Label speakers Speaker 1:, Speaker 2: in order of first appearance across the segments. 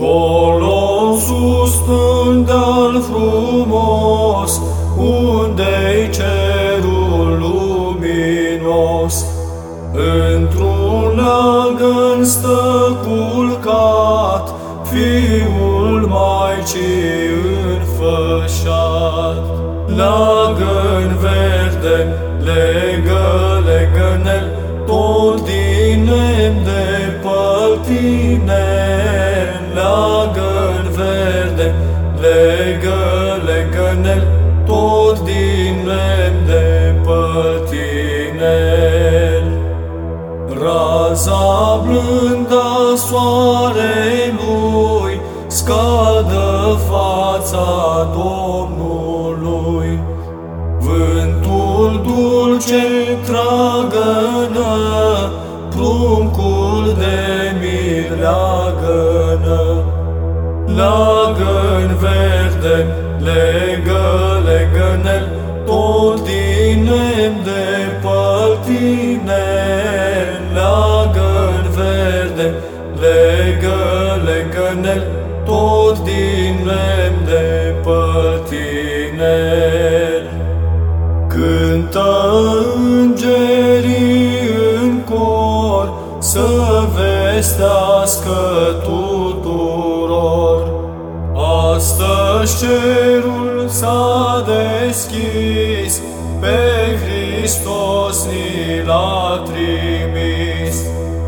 Speaker 1: Colo sus pândeal frumos, unde-i cerul luminos, Într-un lagăn stă culcat, Fiul Maicii înfășat. Lagăn verde, legă, legănel, Tot din lemn de păltine, Lagăn Raza blânda soarelui Scadă fața Domnului. Vântul dulce tragănă, Pruncul de mir leagănă. Lagăn verde, legă, legănel, Tot din lemn de păltine, din lemn de păltinel. Cântă îngerii în cor Să vestească tuturor. Astăzi cerul s-a deschis, Pe Hristos ni l-a trimis.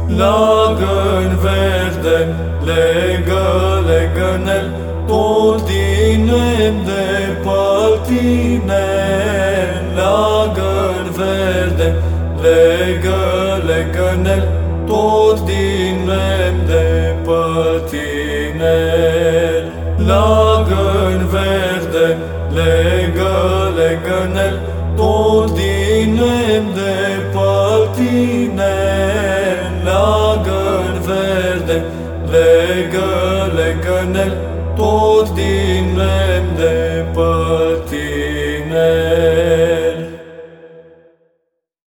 Speaker 1: Lagăn verde, legă, de păltine, Lagăn verde, legă, legănel, Tot din lemn de păltinel. Lagăn verde, legă, legănel, Tot din lemn de păltinel. Lagăn verde, legă, legănel, tot din nemdepărtat.